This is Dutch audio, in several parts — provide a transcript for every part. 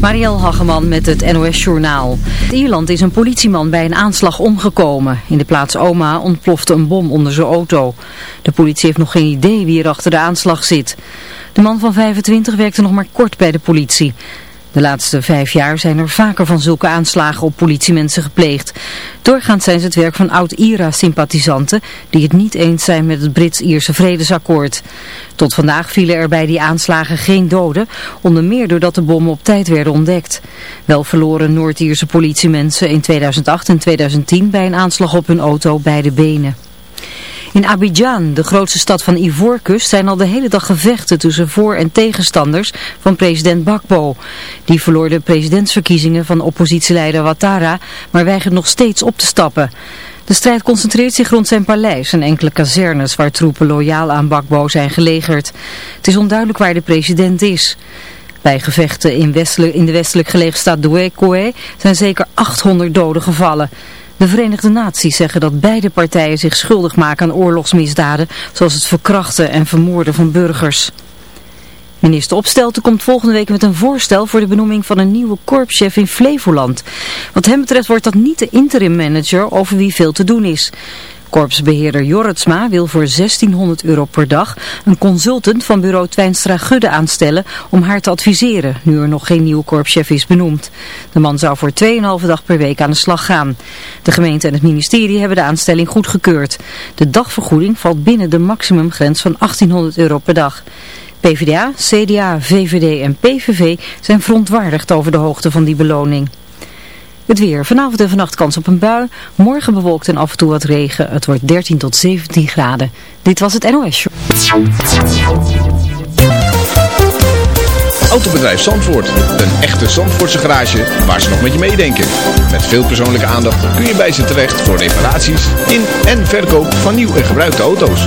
Marielle Hageman met het NOS Journaal. In Ierland is een politieman bij een aanslag omgekomen. In de plaats Oma ontplofte een bom onder zijn auto. De politie heeft nog geen idee wie er achter de aanslag zit. De man van 25 werkte nog maar kort bij de politie. De laatste vijf jaar zijn er vaker van zulke aanslagen op politiemensen gepleegd. Doorgaans zijn ze het werk van oud-IRA-sympathisanten die het niet eens zijn met het Brits-Ierse vredesakkoord. Tot vandaag vielen er bij die aanslagen geen doden, onder meer doordat de bommen op tijd werden ontdekt. Wel verloren Noord-Ierse politiemensen in 2008 en 2010 bij een aanslag op hun auto beide benen. In Abidjan, de grootste stad van Ivoorkust, zijn al de hele dag gevechten tussen voor- en tegenstanders van president Bakbo. Die verloor de presidentsverkiezingen van oppositieleider Ouattara, maar weigert nog steeds op te stappen. De strijd concentreert zich rond zijn paleis en enkele kazernes waar troepen loyaal aan Bakbo zijn gelegerd. Het is onduidelijk waar de president is. Bij gevechten in, in de westelijk gelegen stad Douekoué zijn zeker 800 doden gevallen. De Verenigde Naties zeggen dat beide partijen zich schuldig maken aan oorlogsmisdaden, zoals het verkrachten en vermoorden van burgers. Minister Opstelten komt volgende week met een voorstel voor de benoeming van een nieuwe korpschef in Flevoland. Wat hem betreft wordt dat niet de interim manager over wie veel te doen is. Korpsbeheerder Jorritsma wil voor 1600 euro per dag een consultant van bureau Twijnstra Gudde aanstellen om haar te adviseren, nu er nog geen nieuwe korpschef is benoemd. De man zou voor 2,5 dag per week aan de slag gaan. De gemeente en het ministerie hebben de aanstelling goedgekeurd. De dagvergoeding valt binnen de maximumgrens van 1800 euro per dag. PvdA, CDA, VVD en PVV zijn verontwaardigd over de hoogte van die beloning. Het weer. Vanavond en vannacht kans op een bui. Morgen bewolkt en af en toe wat regen. Het wordt 13 tot 17 graden. Dit was het NOS Show. Autobedrijf Zandvoort. Een echte Zandvoortse garage waar ze nog met je meedenken. Met veel persoonlijke aandacht kun je bij ze terecht voor reparaties in en verkoop van nieuw en gebruikte auto's.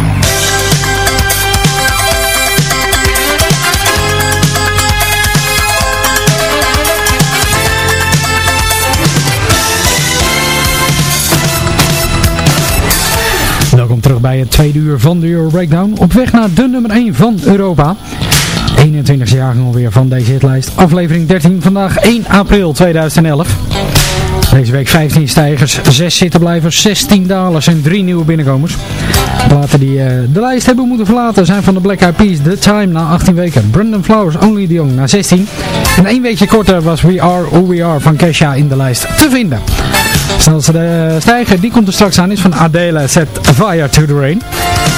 Terug bij het tweede uur van de Euro Breakdown. Op weg naar de nummer 1 van Europa. 21 jaar alweer van deze hitlijst. Aflevering 13, vandaag 1 april 2011. Deze week 15 stijgers, 6 zittenblijvers, 16 dalers en 3 nieuwe binnenkomers. Platen die uh, de lijst hebben moeten verlaten zijn van de Black Eyed Peas The Time na 18 weken. Brandon Flowers Only the Young na 16. En één weekje korter was We Are Who We Are van Kesha in de lijst te vinden. snelste de stijger, die komt er straks aan, is van Adele Set Fire to the Rain.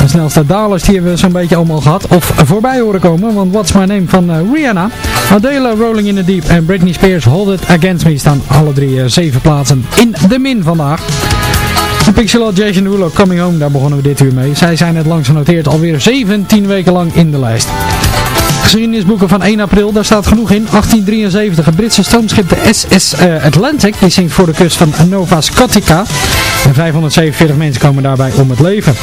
De snelste dalers die hebben we zo'n beetje allemaal gehad. Of voorbij horen komen, want What's My Name van uh, Rihanna. Adele Rolling in the Deep en Britney Spears Hold It Against Me staan alle drie uh, zeven plaatsen in de min vandaag. En Pixel Jason Derulo Coming Home, daar begonnen we dit uur mee. Zij zijn het langs genoteerd alweer 17 weken lang in de lijst. Geschiedenisboeken van 1 april, daar staat genoeg in. 1873, het Britse stoomschip de SS uh, Atlantic, die zinkt voor de kust van Nova Scotica. En 547 mensen komen daarbij om het leven.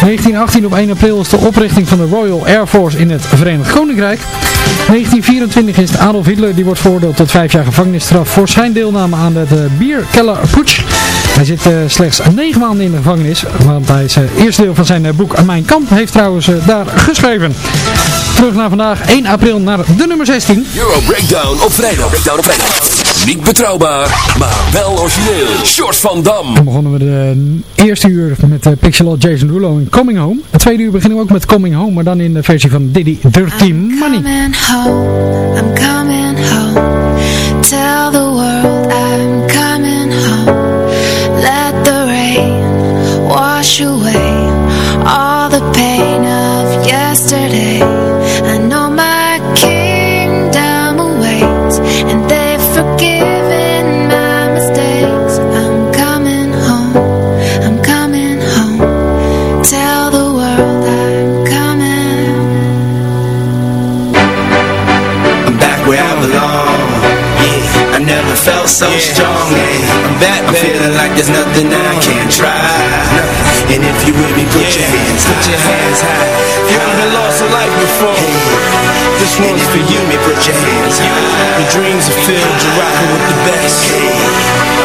1918 op 1 april is de oprichting van de Royal Air Force in het Verenigd Koninkrijk. 1924 is Adolf Hitler, die wordt veroordeeld tot 5 jaar gevangenisstraf voor zijn deelname aan de Bierkeller Putsch. Hij zit uh, slechts 9 maanden in de gevangenis, want hij is uh, eerste deel van zijn boek Mijn Kamp heeft trouwens daar geschreven. Terug naar vandaag, 1 april naar de nummer 16. Euro Breakdown op vrijdag. Breakdown op vrijdag. Niet betrouwbaar, maar wel origineel. Shorts van Dam. Dan begonnen we de eerste uur met eh, uh, Pixelot Jason Rulo in Coming Home. Het tweede uur beginnen we ook met Coming Home, maar dan in de versie van Diddy Dirty Money. I'm coming home, I'm coming home. Tell the world I'm so strong. Yeah. I'm back, I'm feeling like there's nothing I can't try. And if you with me, put your hands high. Put your hands high. You haven't lost a life before. This one's for you. Me, put your hands high. Your dreams are filled. You're rocking with the best.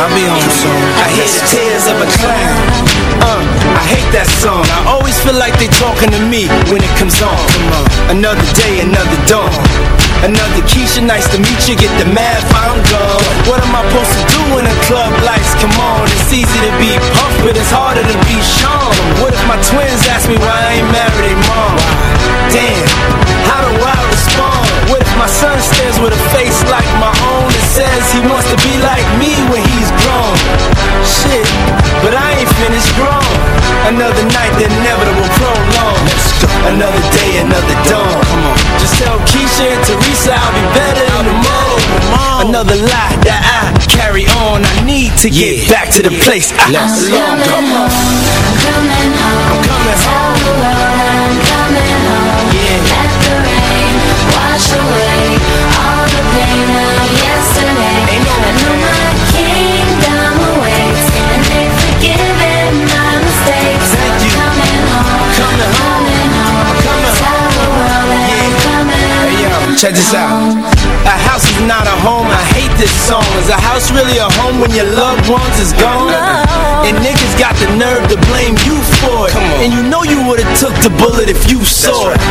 I'll be on soon. I hear the tears of a clown. Uh, I hate that song. I always feel like they talking to me when it comes on. Another day, another dawn. Another Keisha, nice to meet you. Get the math, I'm gone. What am I supposed to do when the club lights come on? It's easy to be puff, but it's harder to be Sean. What if my twins ask me why I ain't married a mom? Damn, how do I respond? What if my son stares with a face like my own and says he wants to be like me when he's grown? Shit, but I ain't finished grown. Another night, the inevitable prolong. Another day, another dawn. Come on. Just tell Keisha and Teresa I'll be better in the morning. Another lie that I carry on. I need to get back to the place I belong. coming home, I'm coming home. I'm coming Tell home. the world I'm coming home. Check this out. A house is not a home, I hate this song. Is a house really a home when your loved ones is gone? And niggas got the nerve to blame you for it. And you know you would've took the bullet if you saw it.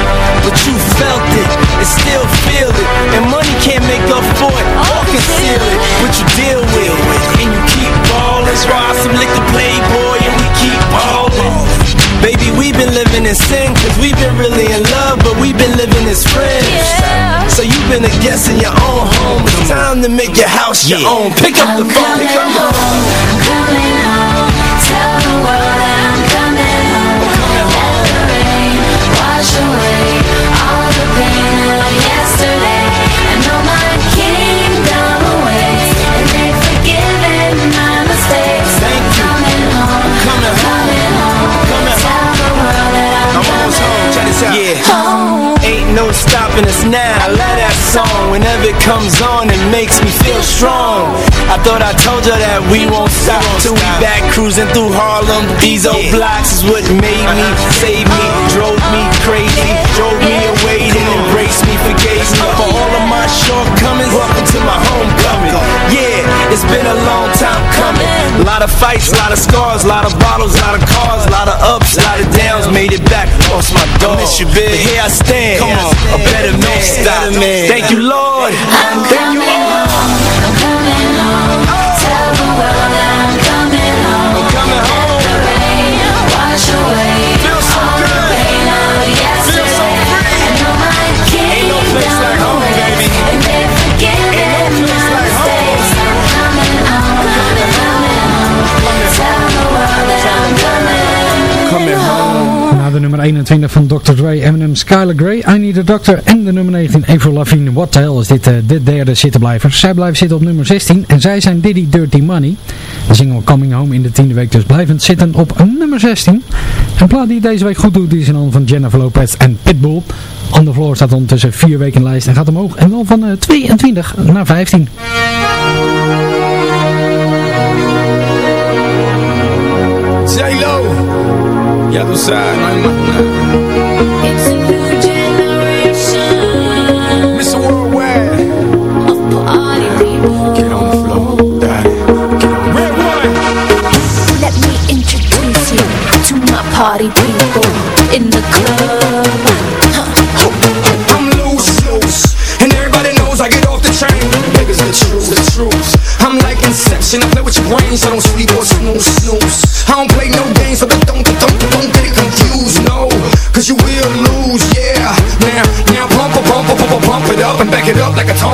But you felt it and still feel it. And money can't make up for it or conceal it. What you deal with. And you keep ballin'. Try some liquor playboy and we keep ballin'. Baby, we've been living in sin Cause we've been really in love But we've been living as friends So you've been a guest in your own home. It's time to make your house your own. Pick up the phone, pick up the phone I'm coming home. Tell the world I'm no stopping us now. I love that song. Whenever it comes on, it makes me feel strong. I thought I told you that we won't stop till we back cruising through Harlem. These old blocks is what made me, saved me, drove me crazy, drove me me, for all of my shortcomings. Welcome to my homecoming. Yeah, it's been a long time coming. A lot of fights, a lot of scars, a lot of bottles, a lot of cars, a lot of ups, a lot of downs. Made it back, lost my dog. Miss you, big. But here I stand, Come on, a better man. Stop. Thank you, Lord. Thank you, Lord. I'm coming home. Tell the world I'm coming home. I'm coming home. The rain wash away Feel so all the good. pain of yesterday. Na de nummer 21 van Dr. Dre, Eminem, Skylar Grey, I Need a Doctor en de nummer 19 Avril Lavigne. What the hell is dit eh, de derde zittenblijver. Zij blijven zitten op nummer 16 en zij zijn Diddy Dirty Money. De single Coming Home in de tiende week dus blijvend zitten op nummer 16. Een plaat die deze week goed doet is in handen van Jennifer Lopez en Pitbull. On the Floor staat ondertussen vier weken lijst en gaat omhoog. En wel van eh, 22 naar 15. Ya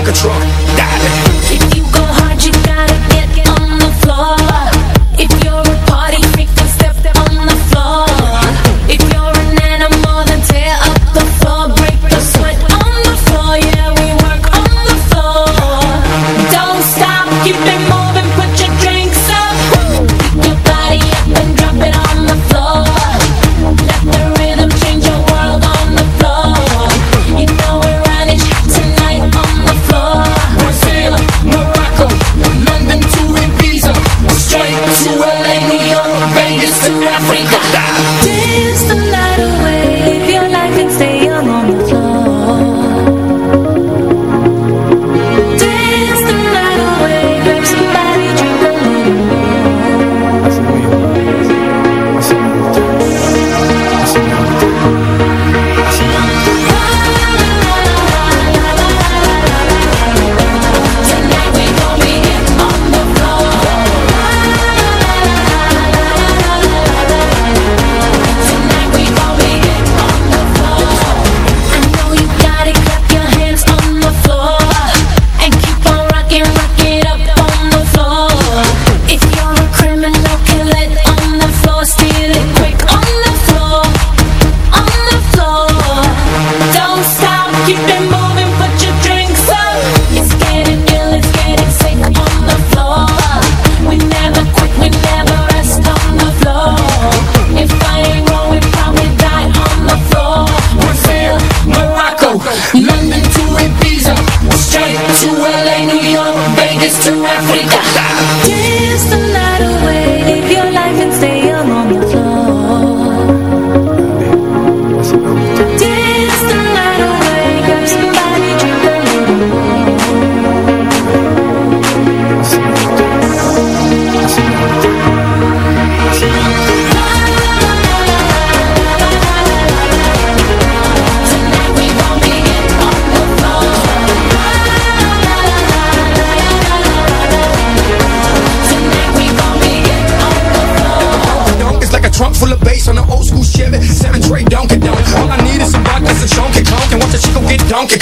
like a truck.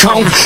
Get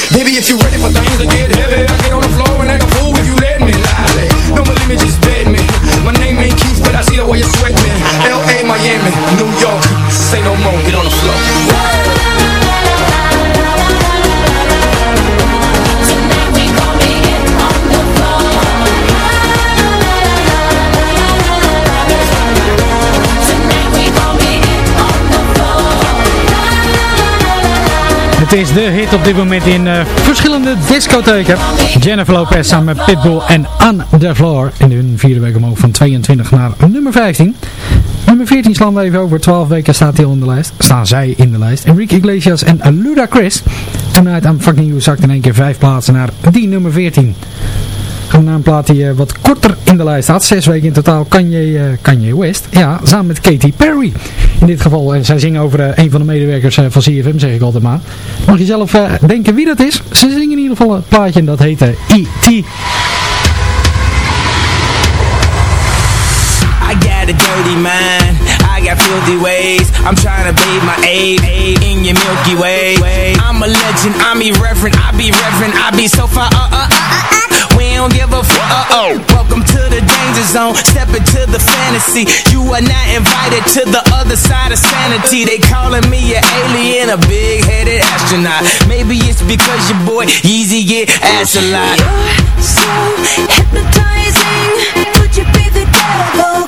Het is de hit op dit moment in eh, verschillende discotheken. Jennifer Lopez samen met Pitbull en On The Floor. In hun vierde week omhoog van 22 naar nummer 15. Nummer 14 slaan we even over. 12 weken staat hij in de lijst. Staan zij in de lijst. Enrique Iglesias en Ludacris. Tonight I'm Fucking You zakt in één keer 5 plaatsen naar die nummer 14. Een plaat die eh, wat korter in de lijst staat. Zes weken in totaal. Kanye, uh, Kanye West. Ja, samen met Katy Perry. In dit geval. En zij zingen over eh, een van de medewerkers eh, van CFM, zeg ik altijd maar. Mag je zelf eh, denken wie dat is? Ze zingen in ieder geval een plaatje en dat heet eh, E.T. I got a dirty mind. I got filthy ways. I'm trying to bathe my aid in your Milky Way. I'm a legend. I'm irreverent. I be reverent. I be so far. Uh, uh, uh, uh. Don't give a fuck. Uh oh. Welcome to the danger zone. Step into the fantasy. You are not invited to the other side of sanity. They calling me an alien, a big headed astronaut. Maybe it's because your boy Yeezy get ass a lot. You're so hypnotizing. Could you be the devil?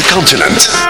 The continent.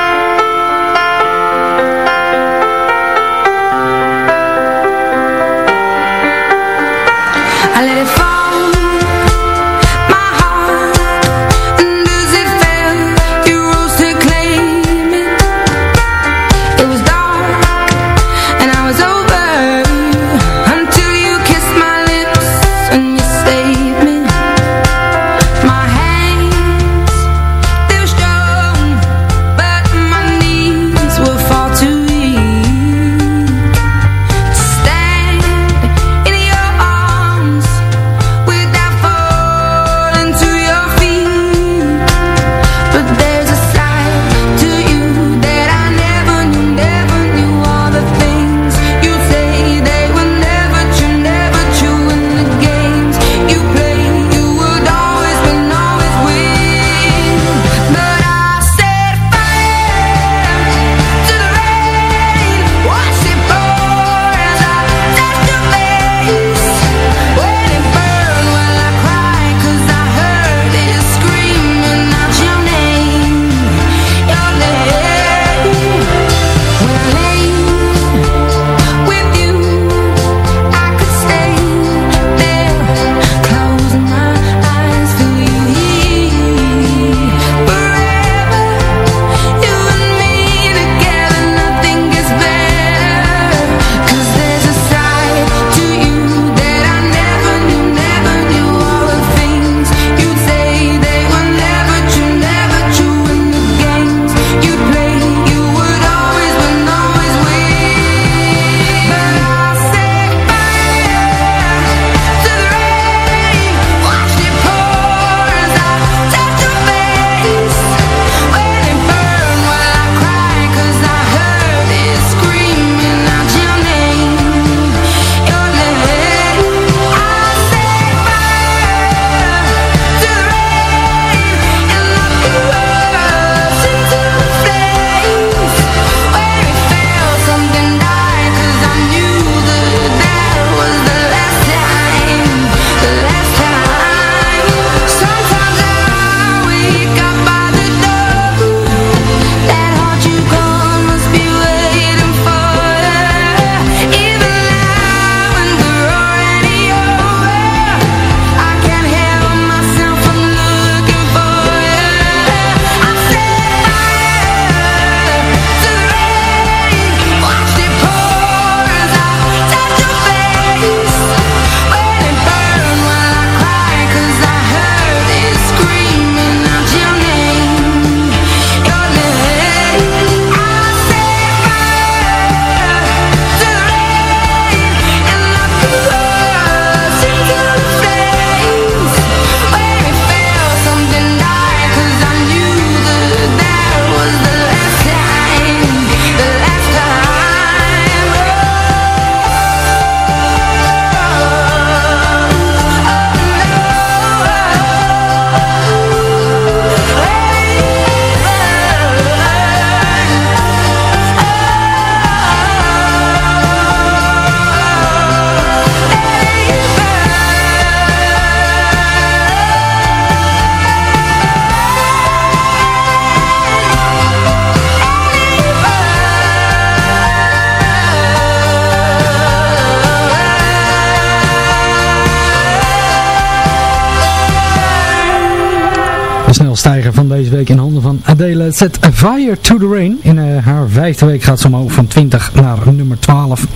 deze week in handen van Adele. Set A Fire to the Rain. In eh, haar vijfde week gaat ze omhoog van 20 naar nummer 12.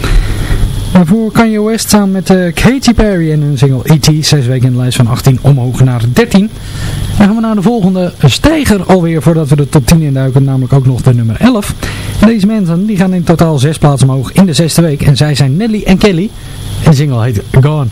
Daarvoor Kanye West samen met eh, Katy Perry en hun single E.T. Zes weken in de lijst van 18 omhoog naar 13. Dan gaan we naar de volgende stijger alweer voordat we de top 10 induiken. Namelijk ook nog de nummer 11. Deze mensen die gaan in totaal zes plaatsen omhoog in de zesde week. En zij zijn Nelly en Kelly. En single heet Gone.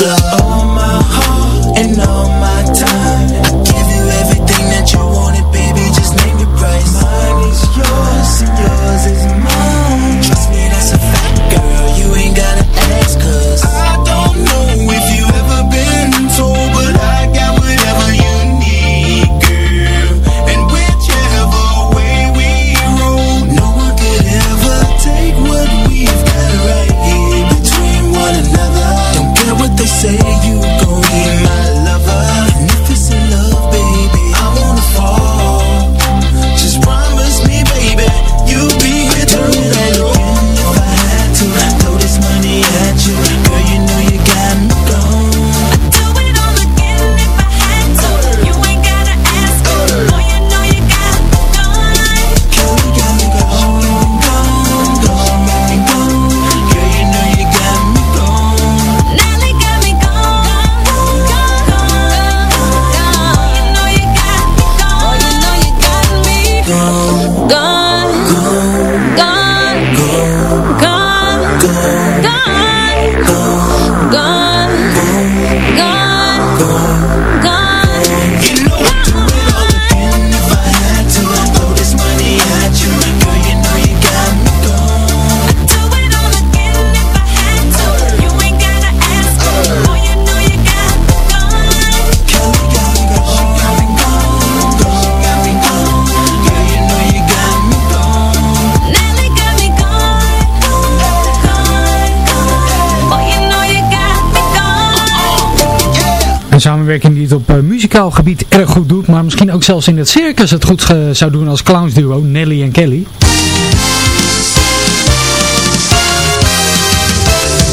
You're all my heart and all my time. samenwerking die het op eh, muzikaal gebied erg goed doet. Maar misschien ook zelfs in het circus het goed zou doen als clownsduo Nelly en Kelly.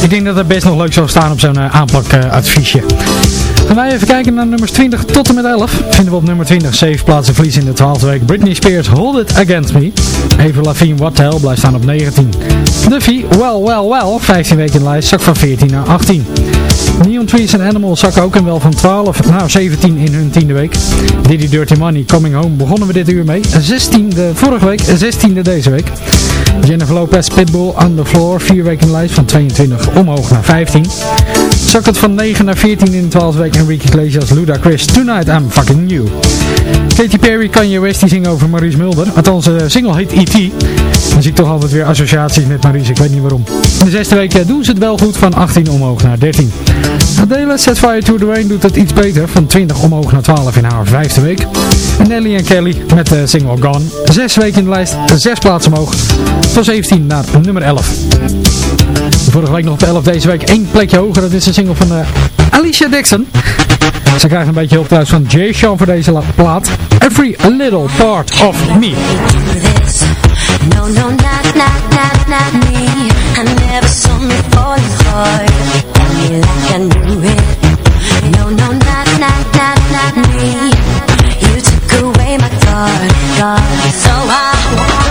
Ik denk dat het best nog leuk zou staan op zo'n eh, aanpakadviesje. Gaan wij even kijken naar nummers 20 tot en met 11. Vinden we op nummer 20 7 plaatsen verlies in de 12e week. Britney Spears Hold It Against Me. Even Lavigne What the Hell blijft staan op 19. Duffy Well Well Well 15 weken in de lijst zak van 14 naar 18. Neon Trees and Animals zakken ook en wel van 12 naar 17 in hun tiende week. Diddy Dirty Money Coming Home begonnen we dit uur mee. 16e vorige week, 16e deze week. Jennifer Lopez Pitbull on the Floor, 4 weken in de lijst van 22 omhoog naar 15. Zakt het van 9 naar 14 in de 12e week. Enrique Iglesias, Ludacris, Tonight I'm Fucking You. Katy Perry, Kanye West, die zingen over Maurice Mulder. Althans, de single heet E.T. Dan zie ik toch altijd weer associaties met Maurice, ik weet niet waarom. In de zesde week doen ze het wel goed, van 18 omhoog naar 13. Adele, Set Fire to the Rain doet het iets beter, van 20 omhoog naar 12 in haar vijfde week. En Nelly en Kelly met de single Gone. Zes weken in de lijst, zes plaatsen omhoog. Van 17 naar nummer 11. Vorige week nog op 11, deze week één plekje hoger. Dat is de single van uh, Alicia Dixon. Ze krijgt een beetje hulp thuis van Jay Sean voor deze plaat. Every Little Part of Me. No, no, not, not, not, not me. I never saw me falling hard. Tell me like I knew it. No, no, not, not, not, not me. You took away my guard, guard. So I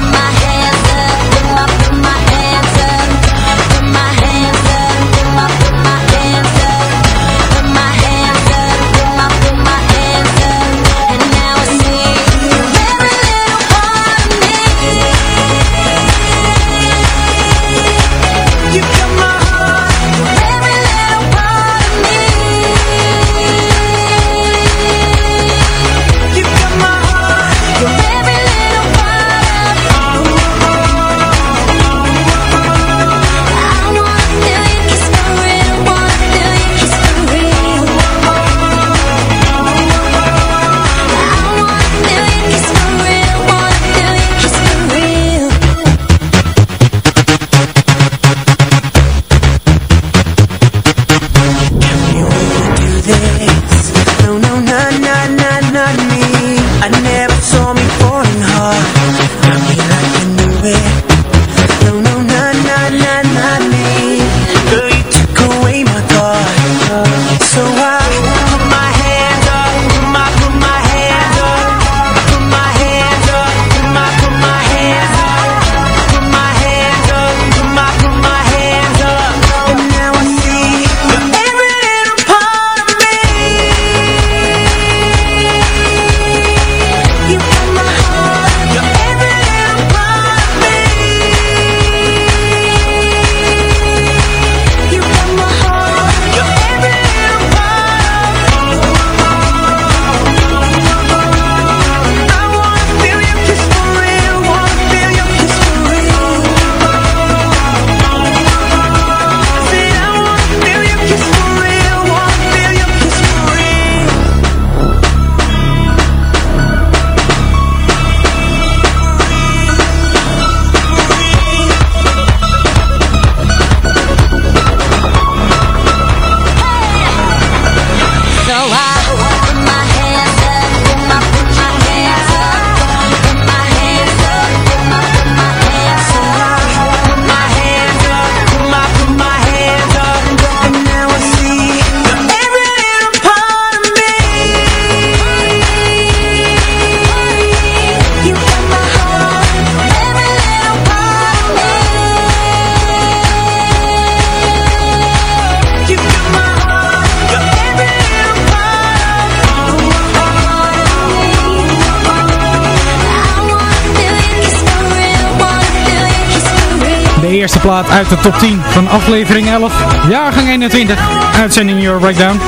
eerste plaat uit de top 10 van aflevering 11, jaargang 21, uitzending Your Breakdown.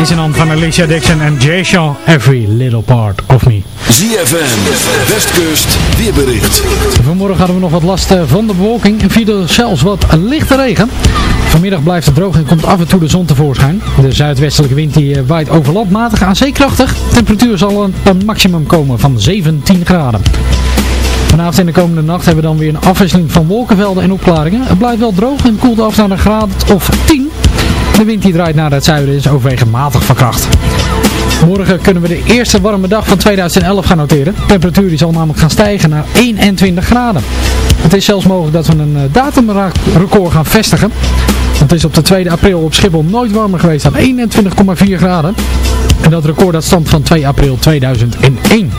Is in hand van Alicia Dixon en Jay Sean, Every Little Part of Me. ZFM, Westkust, weerbericht. Vanmorgen hadden we nog wat last eh, van de bewolking en viel er zelfs wat lichte regen. Vanmiddag blijft het droog en komt af en toe de zon tevoorschijn. De zuidwestelijke wind die eh, waait over land matig aan zeekrachtig. Temperatuur zal een maximum komen van 17 graden. Vanavond en de komende nacht hebben we dan weer een afwisseling van wolkenvelden en opklaringen. Het blijft wel droog en koelt af naar een graad of 10. De wind die draait naar het zuiden is overwegend matig van kracht. Morgen kunnen we de eerste warme dag van 2011 gaan noteren. De temperatuur die zal namelijk gaan stijgen naar 21 graden. Het is zelfs mogelijk dat we een eh, datumrecord gaan vestigen. Het is op de 2 april op Schiphol nooit warmer geweest dan 21,4 graden. En dat record dat stamt van 2 april 2001.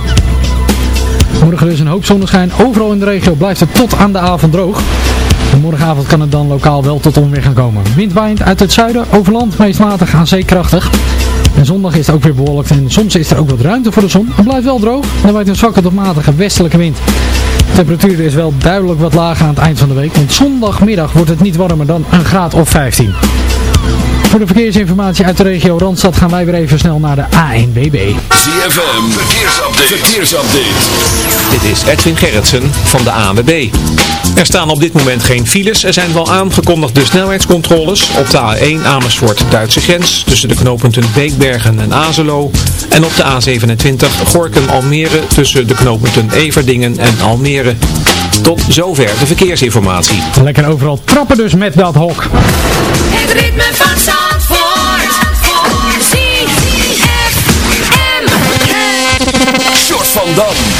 Morgen dus een hoop zonneschijn. Overal in de regio blijft het tot aan de avond droog. En morgenavond kan het dan lokaal wel tot onweer gaan komen. Wind waait uit het zuiden, over land meest matig aan zee krachtig. En zondag is het ook weer bewolkt en soms is er ook wat ruimte voor de zon. Het blijft wel droog en er waait een zwakke tot matige westelijke wind. De temperatuur is wel duidelijk wat lager aan het eind van de week, want zondagmiddag wordt het niet warmer dan een graad of 15. Voor de verkeersinformatie uit de regio Randstad gaan wij weer even snel naar de ANWB. ZFM, verkeersupdate. verkeersupdate. Dit is Edwin Gerritsen van de ANWB. Er staan op dit moment geen files. Er zijn wel aangekondigde snelheidscontroles op de A1 Amersfoort Duitse grens tussen de knooppunten Beekbergen en Azelo. En op de A27 Gorkum Almere tussen de knooppunten Everdingen en Almere. Tot zover de verkeersinformatie. Lekker overal trappen dus met dat hok. Het ritme van Dam.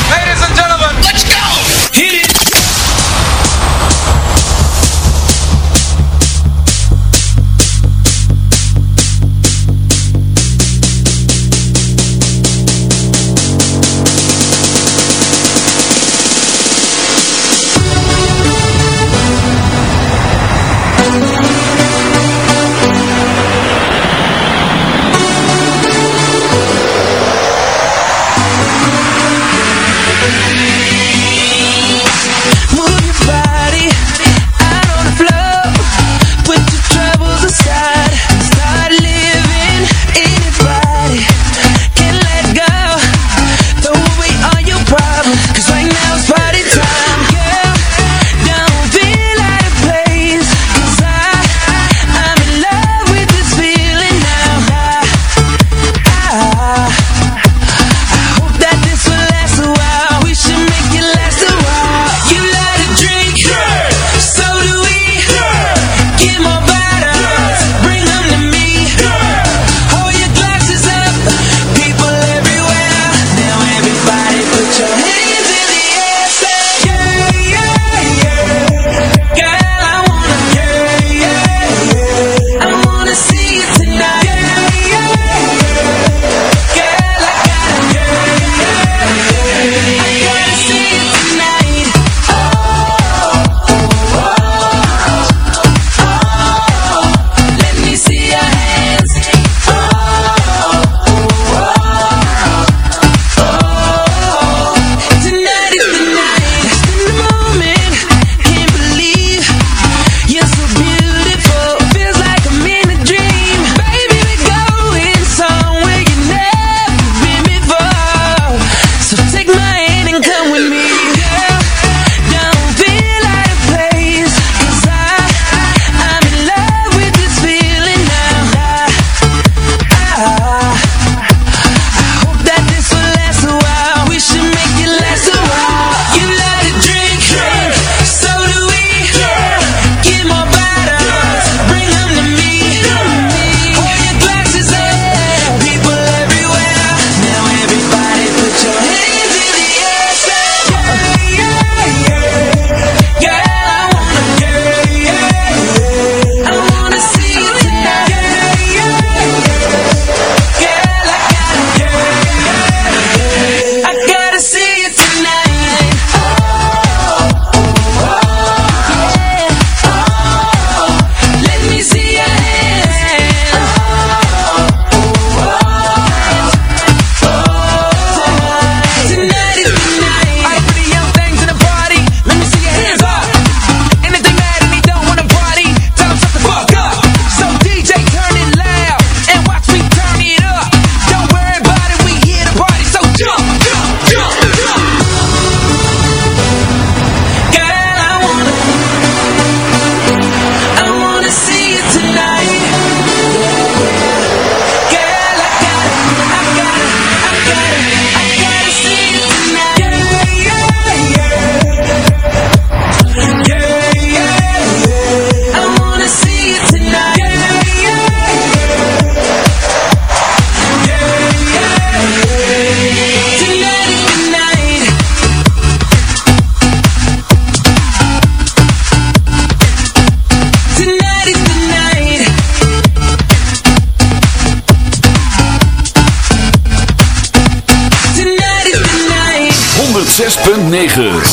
9.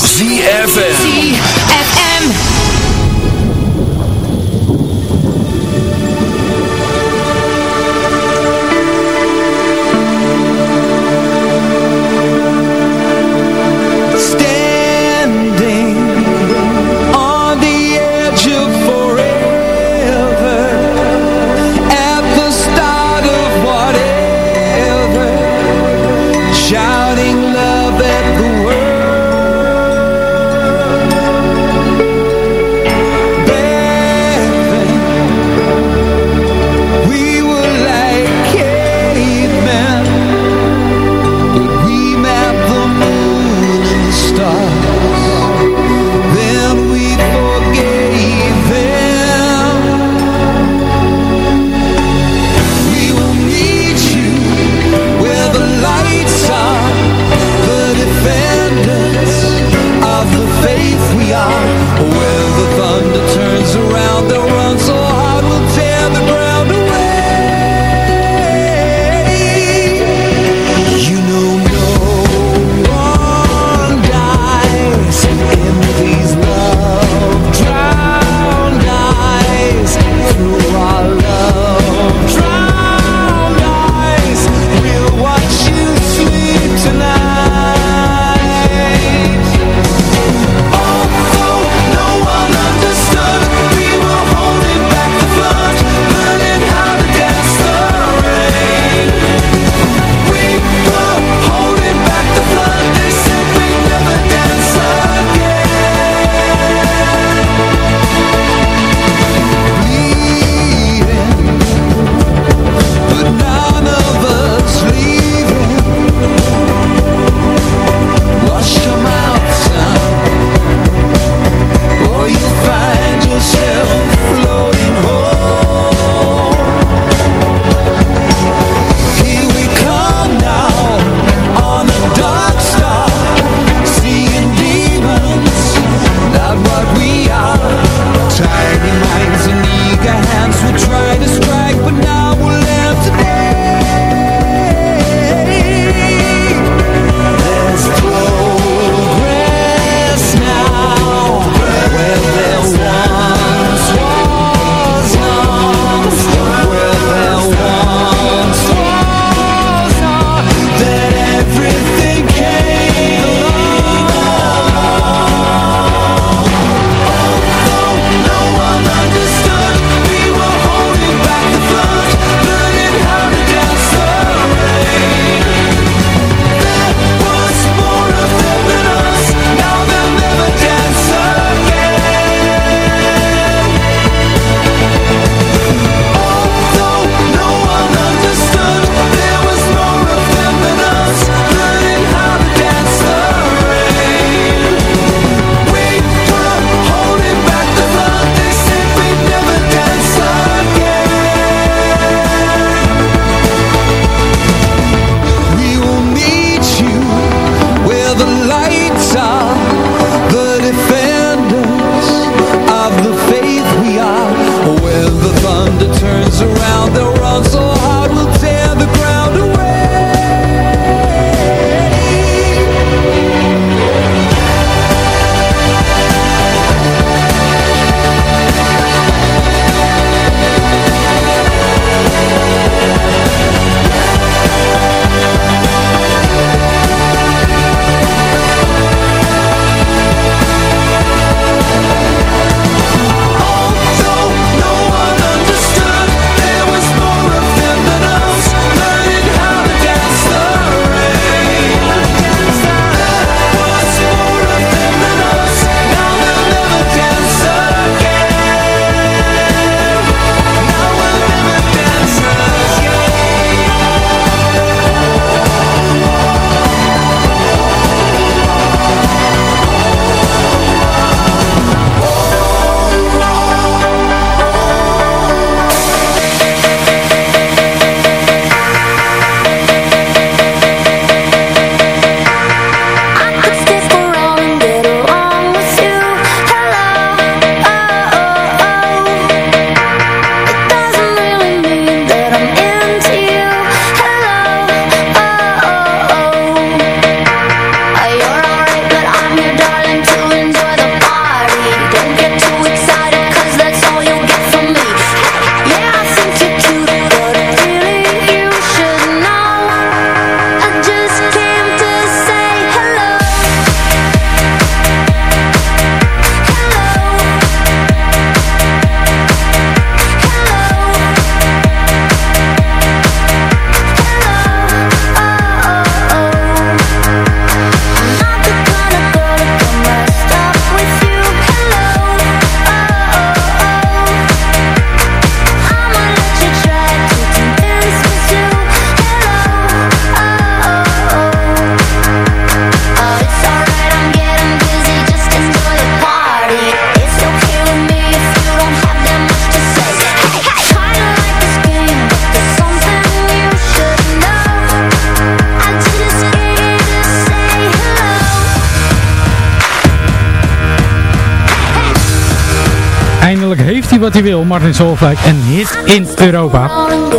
Wat hij wil, Martin Solveig. Een hit in Europa.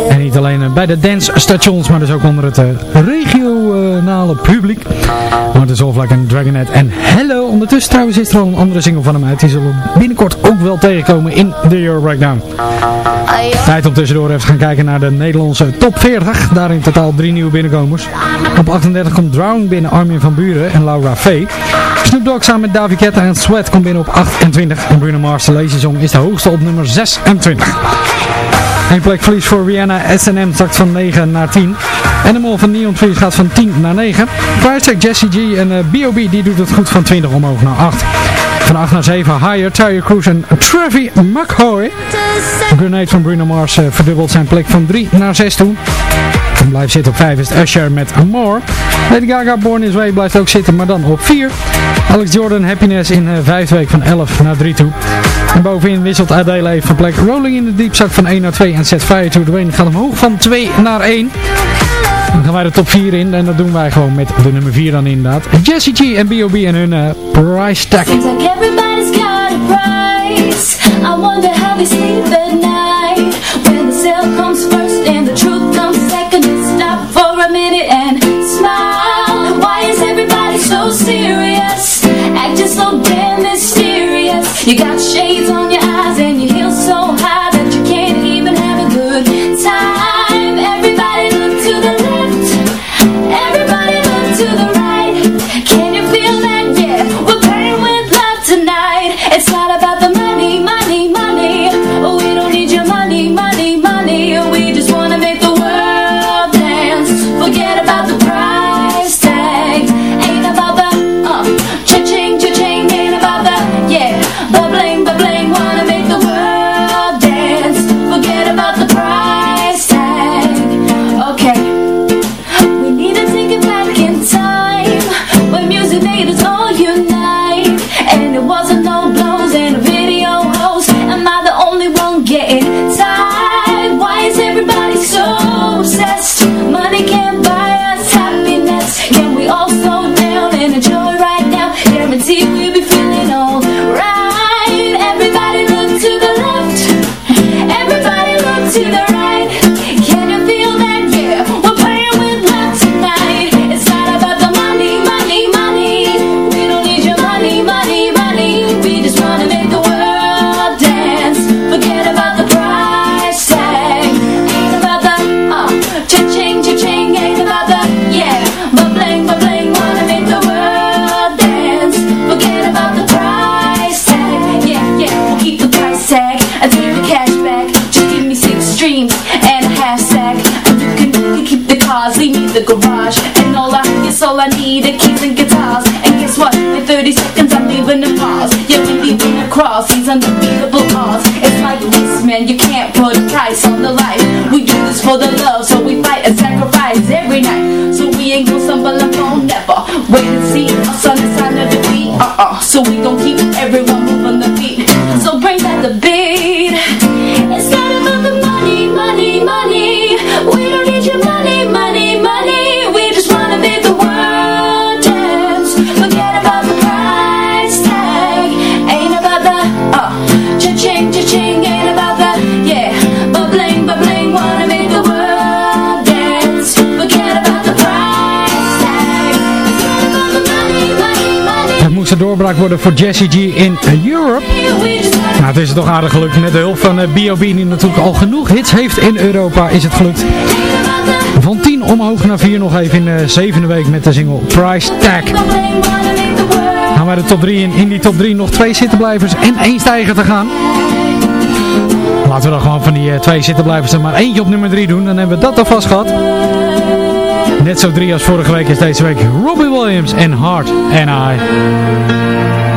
En niet alleen eh, bij de dance stations, maar dus ook onder het uh, regionale publiek. Martin Solveig en Dragonet en Hello. Ondertussen trouwens is er al een andere single van hem uit. Die zullen binnenkort ook wel tegenkomen in de Euro Breakdown. Tijd om tussendoor even gaan kijken naar de Nederlandse top 40. Daar in totaal drie nieuwe binnenkomers. Op 38 komt Drown binnen Armin van Buren en Laura V. Snoop Dogg samen met David Guetta en Sweat komt binnen op 28. En Bruno Mars, de Lazy is de hoogste op nummer 26. Een plek verlies voor Rihanna S&M zakt van 9 naar 10. Animal van Neon Trees gaat van 10 naar 9. Price Jesse G en B.O.B. die doet het goed van 20 omhoog naar 8. Van 8 naar 7 Higher, Tyre Cruise en Trevi McCoy. Grenade van Bruno Mars uh, verdubbelt zijn plek van 3 naar 6 toe. En blijft zitten op 5 is Usher met More. Lady Gaga Born Is Way blijft ook zitten, maar dan op 4. Alex Jordan Happiness in uh, vijfde week van 11 naar 3 toe. En bovenin wisselt Adele even van plek. Rolling in de diepzak van 1 naar 2 en Set Fire to the Rain gaat omhoog van 2 naar 1. Dan gaan wij de top 4 in en dat doen wij gewoon met de nummer 4 dan inderdaad. Jessie G en B.O.B. en hun uh, price tag. Seems like everybody's got a price. I wonder how they sleep at night. When the sale comes first and the truth comes serious? Acting so damn mysterious. You got shades on your hands on the worden voor Jessie G in Europe. Nou, het is toch aardig gelukt. Met de hulp van eh, B.O.B. die natuurlijk al genoeg hits heeft in Europa is het gelukt. Van 10 omhoog naar 4 nog even in de zevende week met de single Price Tag. Gaan wij de top 3 in. In die top 3 nog twee zittenblijvers en één stijger te gaan. Laten we dan gewoon van die eh, twee zittenblijvers er maar eentje op nummer 3 doen. Dan hebben we dat alvast gehad. Net zo drie als vorige week is deze week Robbie Williams en Hard and. I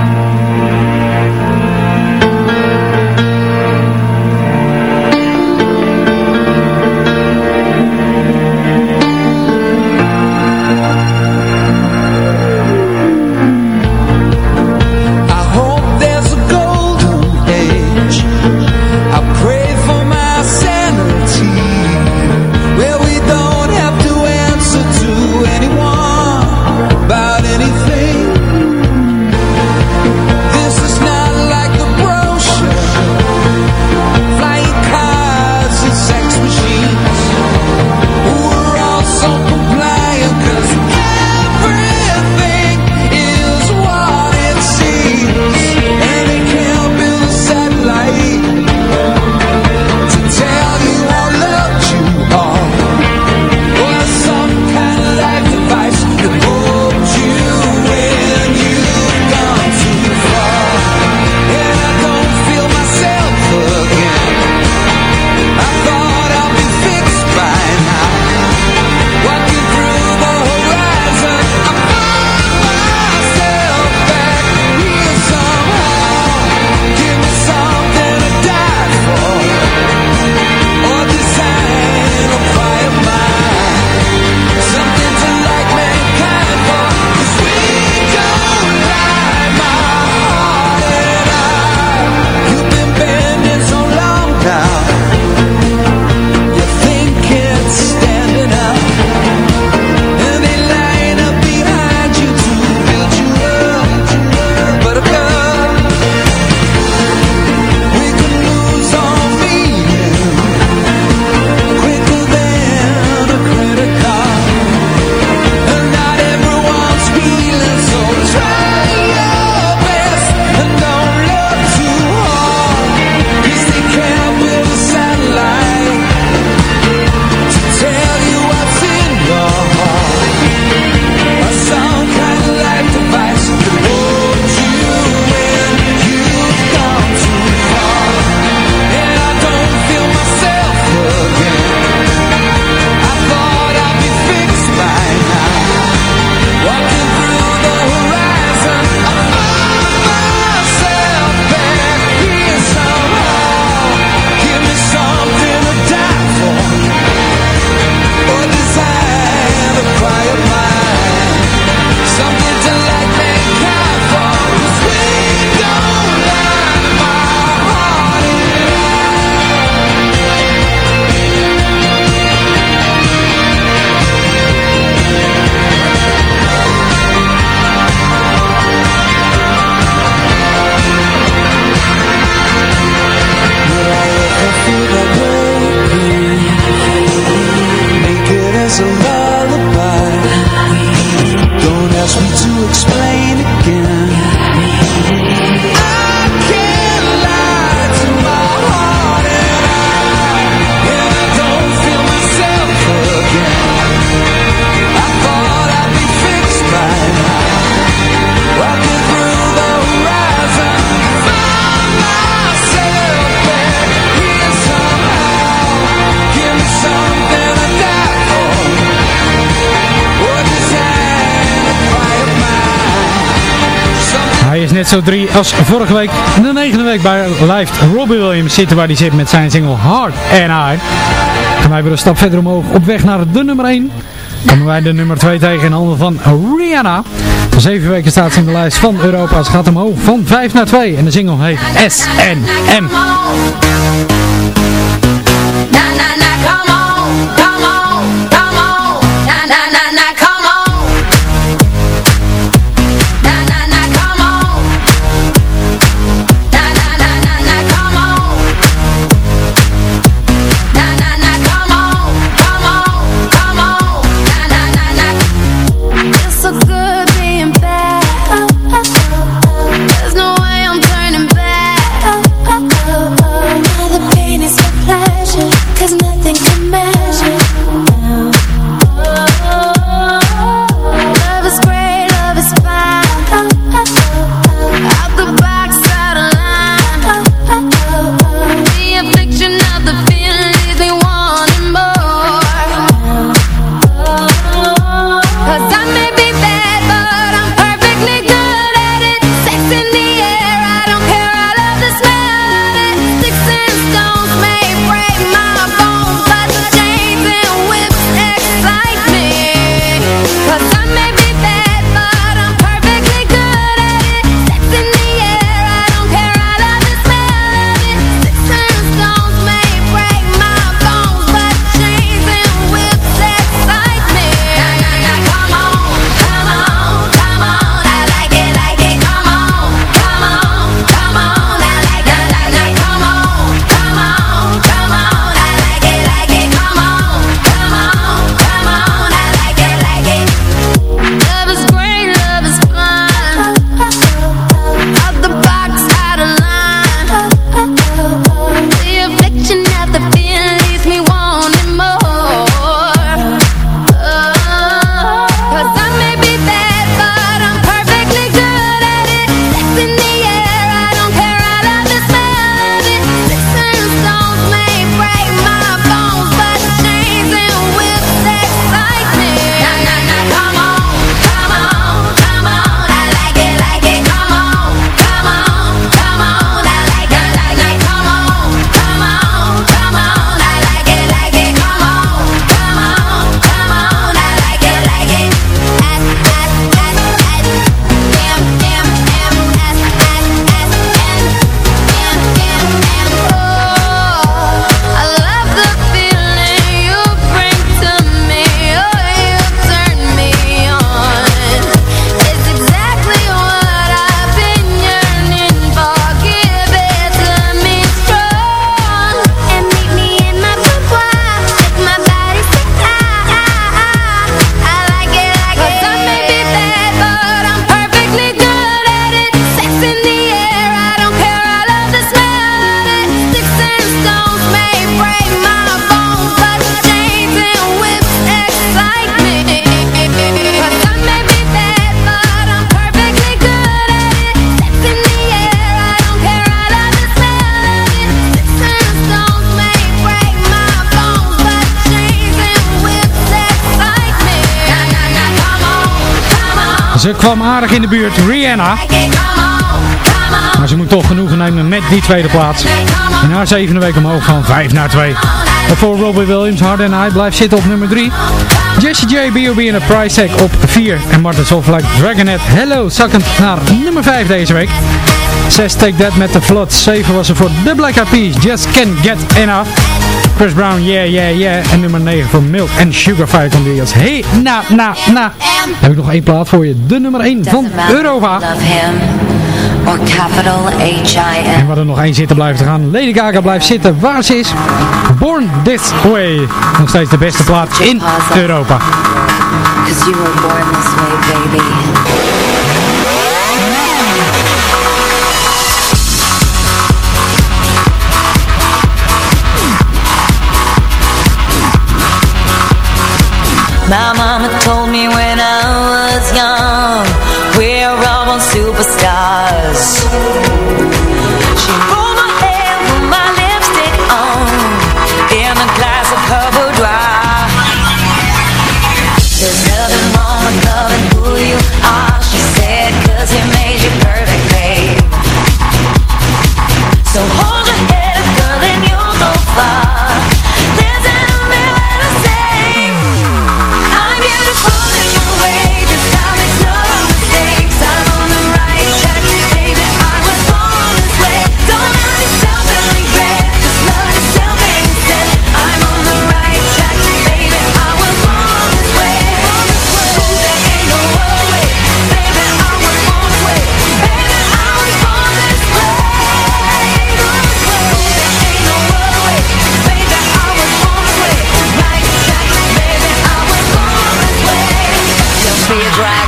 net zo drie als vorige week. De negende week bij live Robbie Williams zitten waar hij zit met zijn single Hard and High. Gaan wij weer een stap verder omhoog op weg naar de nummer 1. Komen wij de nummer 2 tegen in handen van Rihanna. Zeven weken staat ze in de lijst van Europa. Ze gaat omhoog van 5 naar 2 en de single heet SNM. Ze kwam aardig in de buurt, Rihanna. Maar ze moet toch genoegen nemen met die tweede plaats. In haar zevende week omhoog van 5 naar 2. En voor Robbie Williams, Hard and High blijft zitten op nummer 3. Jesse J, B.O.B. en de Price Tag op 4. En Martin Solveig, Dragonet, Hello, zakkend naar nummer 5 deze week. 6 Take That met de Flood. 7 was er voor The Black Eyed Just Can't Get Enough. Chris Brown, Yeah Yeah Yeah. En nummer 9 voor Milk and Sugar Fire als Hey Na Na Na. Dan heb ik nog één plaat voor je. De nummer 1 van Europa. Or capital H-I-M En waar er nog één zitten blijft te gaan. Lady Gaga blijft zitten waar ze is. Born This Way. Nog steeds de beste plaat in Europa. Cause you were born this way, baby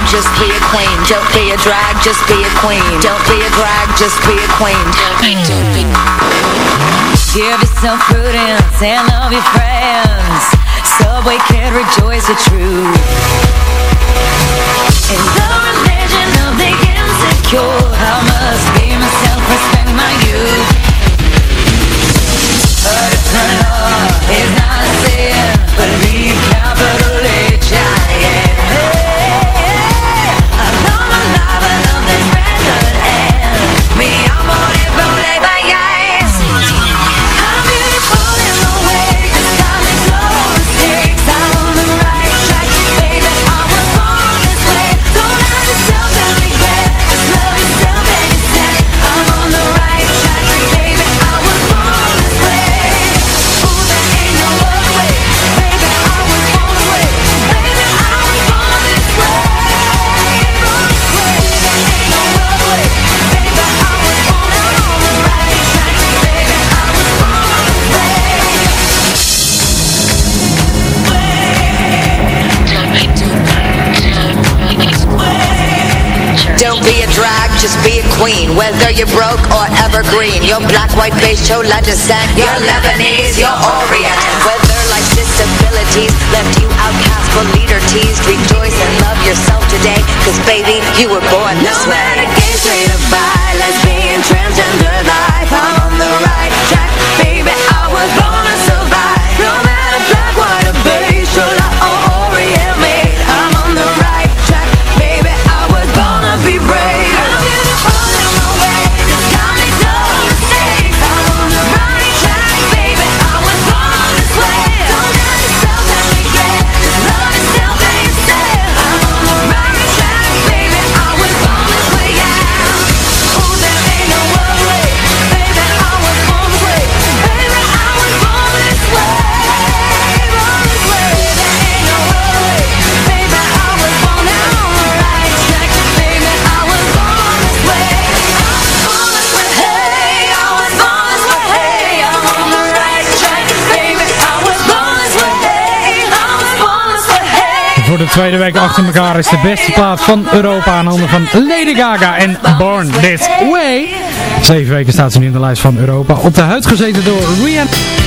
just be a queen. Don't be a drag, just be a queen. Don't be a drag, just be a queen. Give yourself prudence and love your friends. Subway can rejoice the truth. In the religion of the insecure, I must be myself, respect my youth. But it's not law, queen. Whether you're broke or evergreen, your black, white, beige, chola descent, your Lebanese, your Orient. Whether life's disabilities left you outcast but leader teased, rejoice and love yourself today. Cause baby, you were born this No way. matter gay, straight or bi, lesbian, transgender life, I'm tweede week achter elkaar is de beste plaat van Europa aan handen van Lady Gaga en Born This Way. Zeven weken staat ze nu in de lijst van Europa. Op de huid gezeten door Rihanna.